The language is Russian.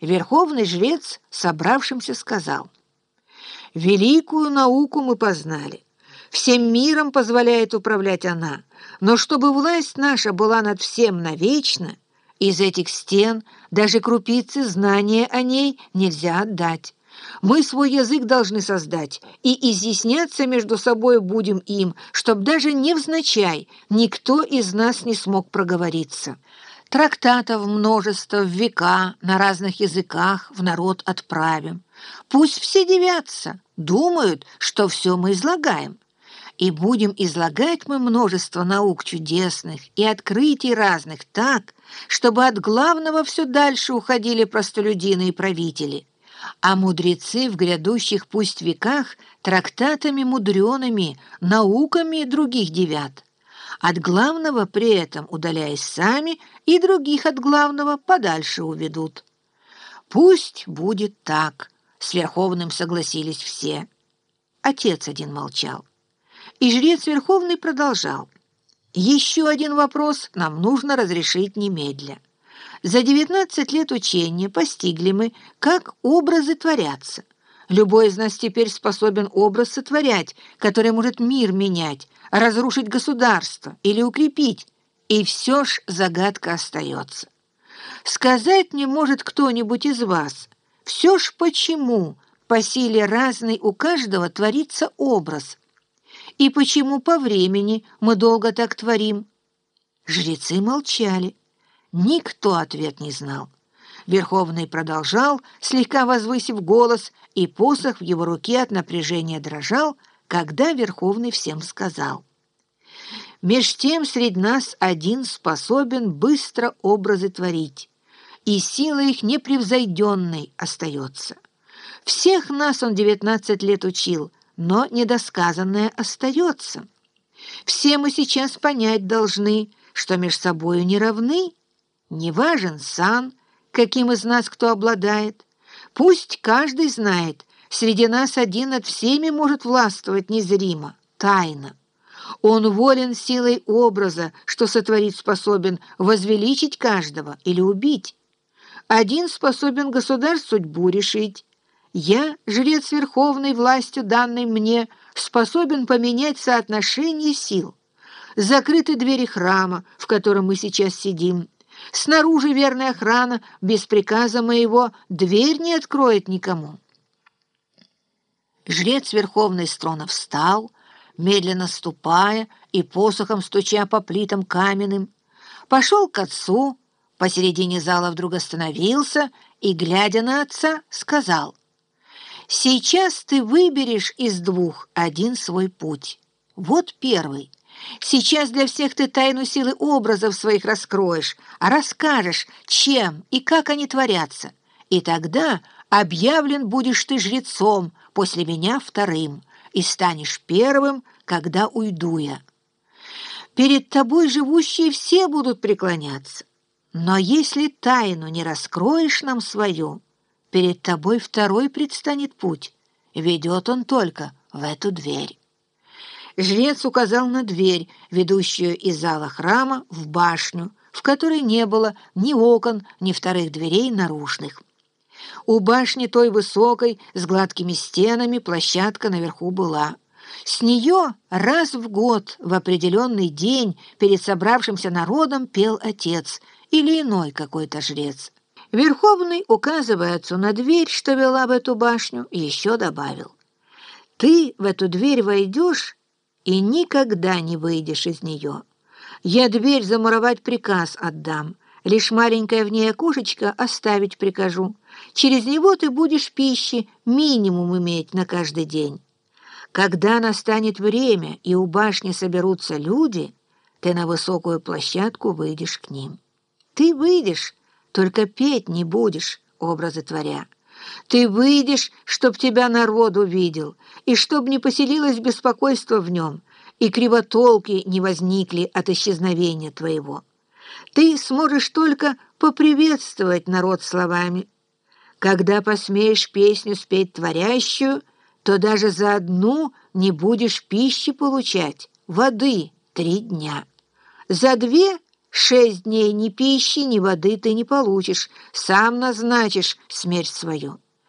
верховный жрец собравшимся сказал, «Великую науку мы познали, всем миром позволяет управлять она, но чтобы власть наша была над всем навечно, из этих стен даже крупицы знания о ней нельзя отдать. Мы свой язык должны создать, и изъясняться между собой будем им, чтоб даже невзначай никто из нас не смог проговориться. Трактатов множество в века на разных языках в народ отправим. Пусть все девятся, думают, что все мы излагаем. И будем излагать мы множество наук чудесных и открытий разных так, чтобы от главного все дальше уходили простолюдины и правители, а мудрецы в грядущих пусть веках трактатами мудреными, науками других девят, от главного при этом удаляясь сами и других от главного подальше уведут. Пусть будет так, с Верховным согласились все. Отец один молчал. И жрец Верховный продолжал. «Еще один вопрос нам нужно разрешить немедля. За 19 лет учения постигли мы, как образы творятся. Любой из нас теперь способен образ сотворять, который может мир менять, разрушить государство или укрепить, и все ж загадка остается. Сказать не может кто-нибудь из вас, все ж почему по силе разной у каждого творится образ – и почему по времени мы долго так творим?» Жрецы молчали. Никто ответ не знал. Верховный продолжал, слегка возвысив голос, и посох в его руке от напряжения дрожал, когда Верховный всем сказал. «Меж тем средь нас один способен быстро образы творить, и сила их непревзойденной остается. Всех нас он девятнадцать лет учил, но недосказанное остается. Все мы сейчас понять должны, что между собою не равны. Не важен сан, каким из нас кто обладает. Пусть каждый знает, среди нас один над всеми может властвовать незримо, тайно. Он волен силой образа, что сотворить способен возвеличить каждого или убить. Один способен государь судьбу решить, я, жрец верховной властью, данной мне, способен поменять соотношение сил. Закрыты двери храма, в котором мы сейчас сидим. Снаружи верная охрана, без приказа моего, дверь не откроет никому. Жрец верховной строна встал, медленно ступая и посохом стуча по плитам каменным, пошел к отцу, посередине зала вдруг остановился и, глядя на отца, сказал — Сейчас ты выберешь из двух один свой путь. Вот первый. Сейчас для всех ты тайну силы образов своих раскроешь, а расскажешь, чем и как они творятся. И тогда объявлен будешь ты жрецом, после меня вторым, и станешь первым, когда уйду я. Перед тобой живущие все будут преклоняться. Но если тайну не раскроешь нам свою, перед тобой второй предстанет путь. Ведет он только в эту дверь. Жрец указал на дверь, ведущую из зала храма в башню, в которой не было ни окон, ни вторых дверей наружных. У башни той высокой, с гладкими стенами, площадка наверху была. С нее раз в год в определенный день перед собравшимся народом пел отец или иной какой-то жрец. Верховный, указывая отцу на дверь, что вела в эту башню, еще добавил. «Ты в эту дверь войдешь и никогда не выйдешь из нее. Я дверь замуровать приказ отдам, лишь маленькое в ней окошечко оставить прикажу. Через него ты будешь пищи минимум иметь на каждый день. Когда настанет время и у башни соберутся люди, ты на высокую площадку выйдешь к ним. Ты выйдешь, только петь не будешь, образы творя. Ты выйдешь, чтоб тебя народ увидел, и чтоб не поселилось беспокойство в нем, и кривотолки не возникли от исчезновения твоего. Ты сможешь только поприветствовать народ словами. Когда посмеешь песню спеть творящую, то даже за одну не будешь пищи получать, воды три дня. За две Шесть дней ни пищи, ни воды ты не получишь, сам назначишь смерть свою».